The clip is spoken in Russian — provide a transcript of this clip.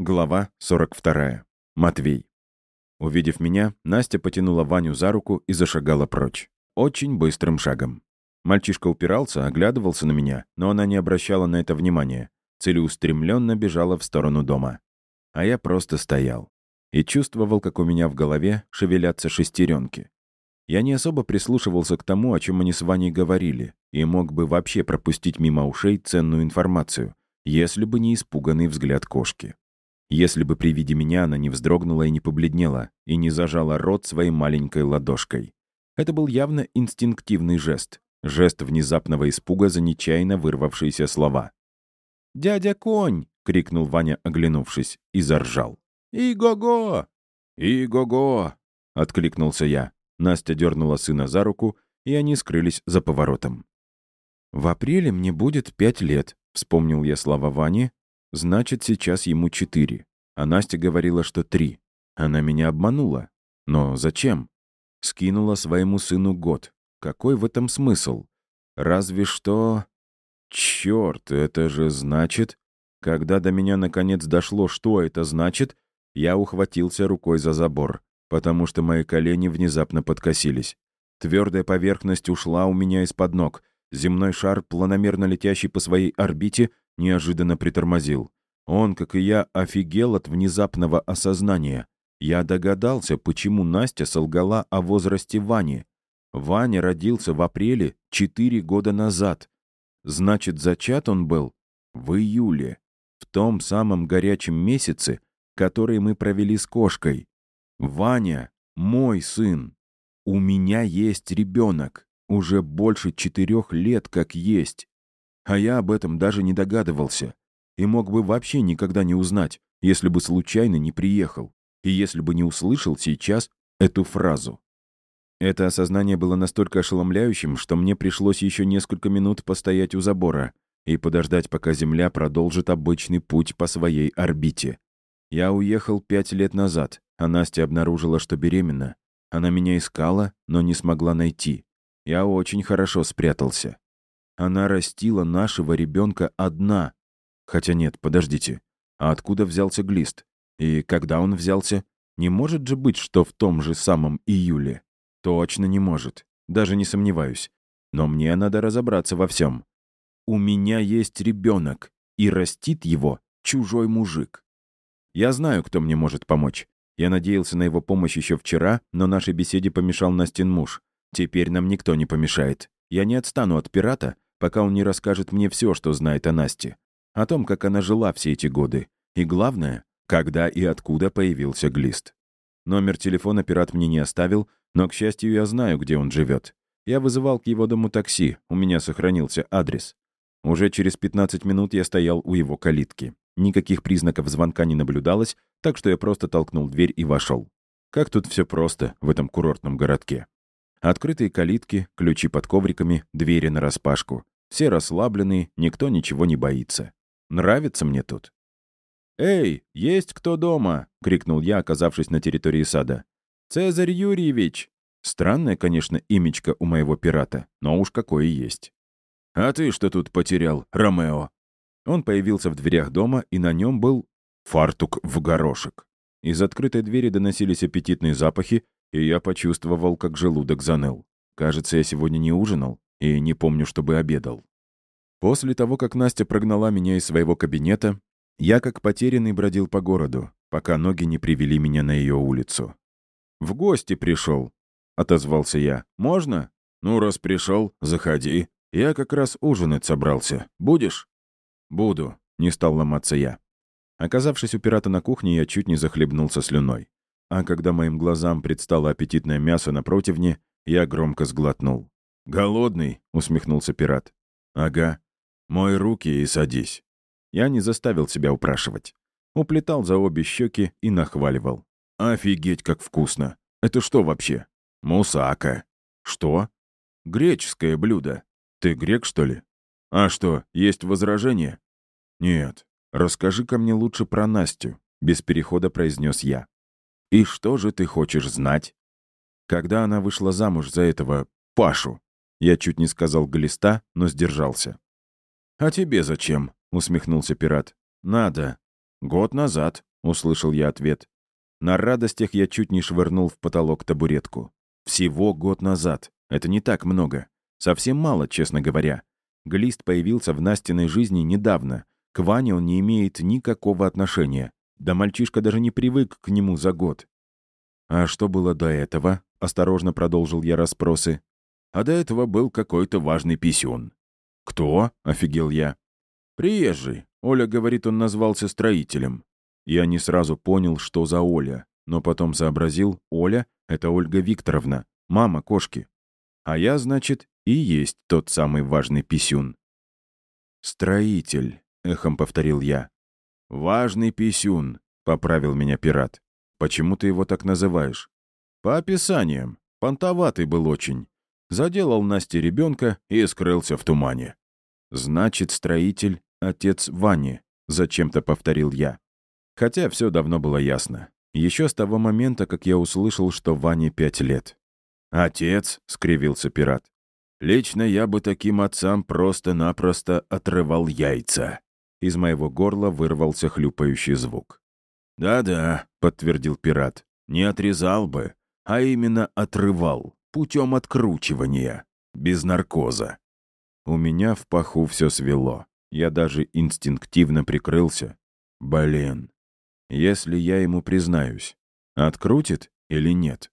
Глава 42. Матвей. Увидев меня, Настя потянула Ваню за руку и зашагала прочь. Очень быстрым шагом. Мальчишка упирался, оглядывался на меня, но она не обращала на это внимания. Целеустремленно бежала в сторону дома. А я просто стоял. И чувствовал, как у меня в голове шевелятся шестеренки. Я не особо прислушивался к тому, о чем они с Ваней говорили, и мог бы вообще пропустить мимо ушей ценную информацию, если бы не испуганный взгляд кошки. Если бы при виде меня она не вздрогнула и не побледнела, и не зажала рот своей маленькой ладошкой. Это был явно инстинктивный жест. Жест внезапного испуга за нечаянно вырвавшиеся слова. «Дядя Конь!» — крикнул Ваня, оглянувшись, и заржал. «И-го-го!» «И-го-го!» — откликнулся я. Настя дернула сына за руку, и они скрылись за поворотом. «В апреле мне будет пять лет», — вспомнил я слова Вани, Значит, сейчас ему четыре. А Настя говорила, что три. Она меня обманула. Но зачем? Скинула своему сыну год. Какой в этом смысл? Разве что... Черт, это же значит... Когда до меня наконец дошло, что это значит, я ухватился рукой за забор, потому что мои колени внезапно подкосились. Твердая поверхность ушла у меня из-под ног. Земной шар, планомерно летящий по своей орбите, неожиданно притормозил. Он, как и я, офигел от внезапного осознания. Я догадался, почему Настя солгала о возрасте Вани. Ваня родился в апреле четыре года назад. Значит, зачат он был в июле, в том самом горячем месяце, который мы провели с кошкой. Ваня — мой сын. У меня есть ребенок. Уже больше четырех лет как есть. А я об этом даже не догадывался. И мог бы вообще никогда не узнать, если бы случайно не приехал. И если бы не услышал сейчас эту фразу. Это осознание было настолько ошеломляющим, что мне пришлось еще несколько минут постоять у забора и подождать, пока Земля продолжит обычный путь по своей орбите. Я уехал пять лет назад, а Настя обнаружила, что беременна. Она меня искала, но не смогла найти. Я очень хорошо спрятался. Она растила нашего ребенка одна. Хотя нет, подождите. А откуда взялся глист? И когда он взялся? Не может же быть, что в том же самом июле. Точно не может. Даже не сомневаюсь. Но мне надо разобраться во всем. У меня есть ребенок, и растит его чужой мужик. Я знаю, кто мне может помочь. Я надеялся на его помощь еще вчера, но нашей беседе помешал Настин муж. Теперь нам никто не помешает. Я не отстану от пирата, пока он не расскажет мне все, что знает о Насте. О том, как она жила все эти годы. И главное, когда и откуда появился Глист. Номер телефона пират мне не оставил, но, к счастью, я знаю, где он живет. Я вызывал к его дому такси, у меня сохранился адрес. Уже через 15 минут я стоял у его калитки. Никаких признаков звонка не наблюдалось, так что я просто толкнул дверь и вошел. Как тут все просто в этом курортном городке. Открытые калитки, ключи под ковриками, двери нараспашку. Все расслабленные, никто ничего не боится. Нравится мне тут. «Эй, есть кто дома?» — крикнул я, оказавшись на территории сада. «Цезарь Юрьевич!» Странное, конечно, имечко у моего пирата, но уж какое есть. «А ты что тут потерял, Ромео?» Он появился в дверях дома, и на нем был фартук в горошек. Из открытой двери доносились аппетитные запахи, и я почувствовал, как желудок заныл. Кажется, я сегодня не ужинал и не помню, чтобы обедал. После того, как Настя прогнала меня из своего кабинета, я как потерянный бродил по городу, пока ноги не привели меня на ее улицу. «В гости пришел», — отозвался я. «Можно?» «Ну, раз пришел, заходи. Я как раз ужинать собрался. Будешь?» «Буду», — не стал ломаться я. Оказавшись у пирата на кухне, я чуть не захлебнулся слюной. А когда моим глазам предстало аппетитное мясо на противне, я громко сглотнул. «Голодный?» — усмехнулся пират. «Ага. Мой руки и садись». Я не заставил себя упрашивать. Уплетал за обе щеки и нахваливал. «Офигеть, как вкусно! Это что вообще?» «Мусака». «Что?» «Греческое блюдо. Ты грек, что ли?» «А что, есть возражения?» «Нет. Расскажи-ка мне лучше про Настю», — без перехода произнес я. «И что же ты хочешь знать?» Когда она вышла замуж за этого Пашу, я чуть не сказал глиста, но сдержался. «А тебе зачем?» — усмехнулся пират. «Надо. Год назад. услышал я ответ. На радостях я чуть не швырнул в потолок табуретку. Всего год назад. Это не так много. Совсем мало, честно говоря. Глист появился в Настиной жизни недавно. К Ване он не имеет никакого отношения. Да мальчишка даже не привык к нему за год. «А что было до этого?» — осторожно продолжил я расспросы. «А до этого был какой-то важный писюн». «Кто?» — офигел я. «Приезжий. Оля говорит, он назвался строителем». Я не сразу понял, что за Оля, но потом сообразил, Оля — это Ольга Викторовна, мама кошки. А я, значит, и есть тот самый важный писюн. «Строитель», — эхом повторил я. «Важный писюн», — поправил меня пират. «Почему ты его так называешь?» «По описаниям. Понтоватый был очень. Заделал Насте ребенка и скрылся в тумане». «Значит, строитель — отец Вани», — зачем-то повторил я. Хотя все давно было ясно. Еще с того момента, как я услышал, что Ване пять лет. «Отец», — скривился пират. «Лично я бы таким отцам просто-напросто отрывал яйца». Из моего горла вырвался хлюпающий звук. «Да-да», — подтвердил пират, — «не отрезал бы, а именно отрывал, путем откручивания, без наркоза». У меня в паху все свело. Я даже инстинктивно прикрылся. Блин. Если я ему признаюсь, открутит или нет?